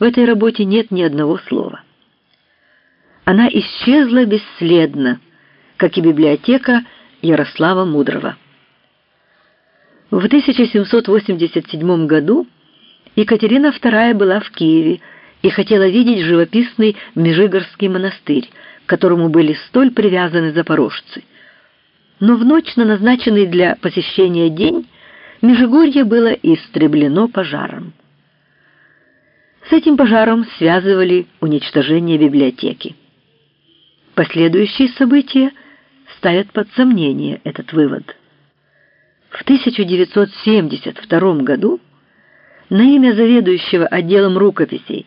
в этой работе нет ни одного слова. Она исчезла бесследно, как и библиотека Ярослава Мудрого. В 1787 году Екатерина II была в Киеве и хотела видеть живописный Межигорский монастырь, к которому были столь привязаны запорожцы. Но в ночь на назначенный для посещения день Межигорье было истреблено пожаром. С этим пожаром связывали уничтожение библиотеки. Последующие события ставят под сомнение этот вывод. В 1972 году на имя заведующего отделом рукописей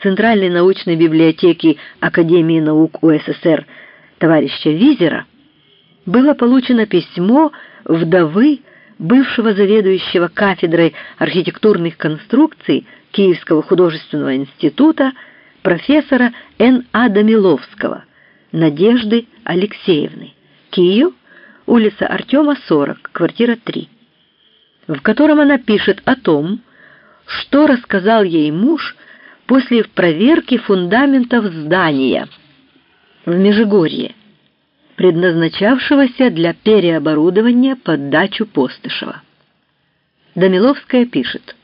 Центральной научной библиотеки Академии наук УССР товарища Визера было получено письмо вдовы бывшего заведующего кафедрой архитектурных конструкций Киевского художественного института профессора Н. А. Дамиловского Надежды Алексеевны. Киев, улица Артема, 40, квартира 3, в котором она пишет о том, что рассказал ей муж после проверки фундаментов здания в Межигорье, предназначавшегося для переоборудования под дачу Постышева. Дамиловская пишет,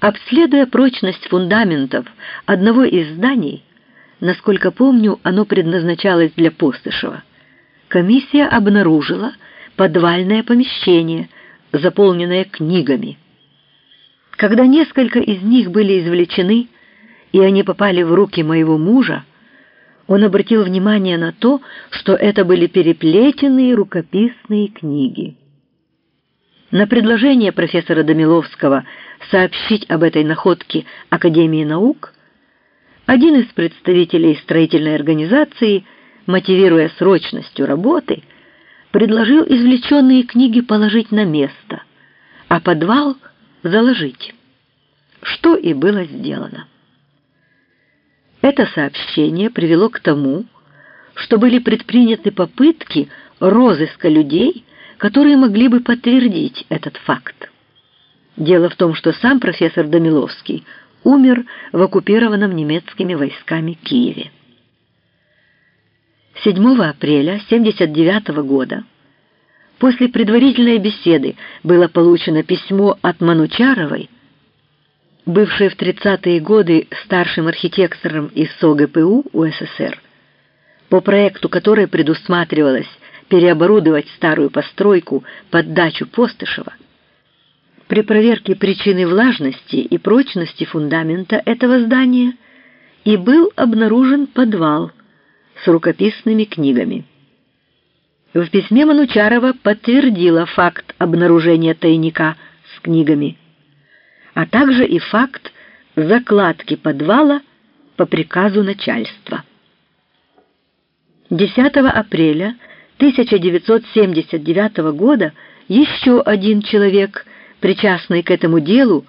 обследуя прочность фундаментов одного из зданий, насколько помню, оно предназначалось для Постышева, комиссия обнаружила подвальное помещение, заполненное книгами. Когда несколько из них были извлечены, и они попали в руки моего мужа, он обратил внимание на то, что это были переплетенные рукописные книги. На предложение профессора Домиловского сообщить об этой находке Академии наук один из представителей строительной организации – мотивируя срочностью работы, предложил извлеченные книги положить на место, а подвал заложить, что и было сделано. Это сообщение привело к тому, что были предприняты попытки розыска людей, которые могли бы подтвердить этот факт. Дело в том, что сам профессор Домиловский умер в оккупированном немецкими войсками Киеве. 7 апреля 1979 года после предварительной беседы было получено письмо от Манучаровой, бывшей в 30-е годы старшим архитектором из СОГПУ УССР, по проекту которой предусматривалось переоборудовать старую постройку под дачу Постышева. При проверке причины влажности и прочности фундамента этого здания и был обнаружен подвал – с рукописными книгами. В письме Манучарова подтвердила факт обнаружения тайника с книгами, а также и факт закладки подвала по приказу начальства. 10 апреля 1979 года еще один человек, причастный к этому делу,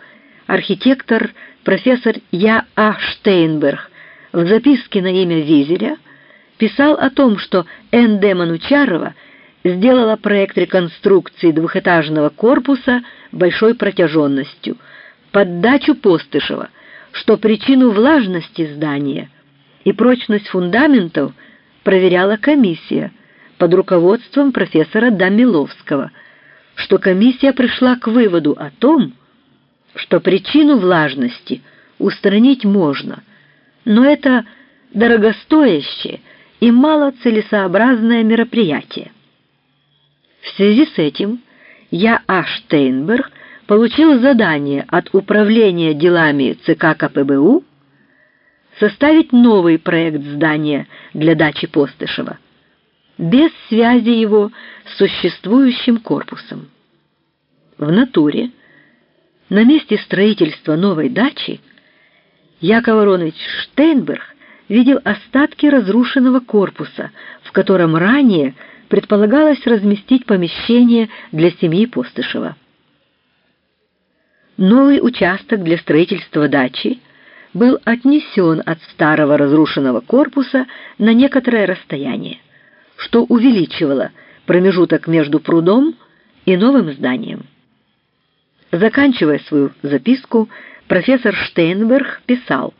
архитектор профессор Я. А. Штейнберг, в записке на имя Визеля писал о том, что Н.Д. Манучарова сделала проект реконструкции двухэтажного корпуса большой протяженностью под дачу Постышева, что причину влажности здания и прочность фундаментов проверяла комиссия под руководством профессора Дамиловского, что комиссия пришла к выводу о том, что причину влажности устранить можно, но это дорогостоящее и малоцелесообразное мероприятие. В связи с этим я, А. Штейнберг, получил задание от Управления делами ЦК КПБУ составить новый проект здания для дачи Постышева, без связи его с существующим корпусом. В натуре, на месте строительства новой дачи, Яков Аронович Штейнберг видел остатки разрушенного корпуса, в котором ранее предполагалось разместить помещение для семьи Постышева. Новый участок для строительства дачи был отнесен от старого разрушенного корпуса на некоторое расстояние, что увеличивало промежуток между прудом и новым зданием. Заканчивая свою записку, профессор Штейнберг писал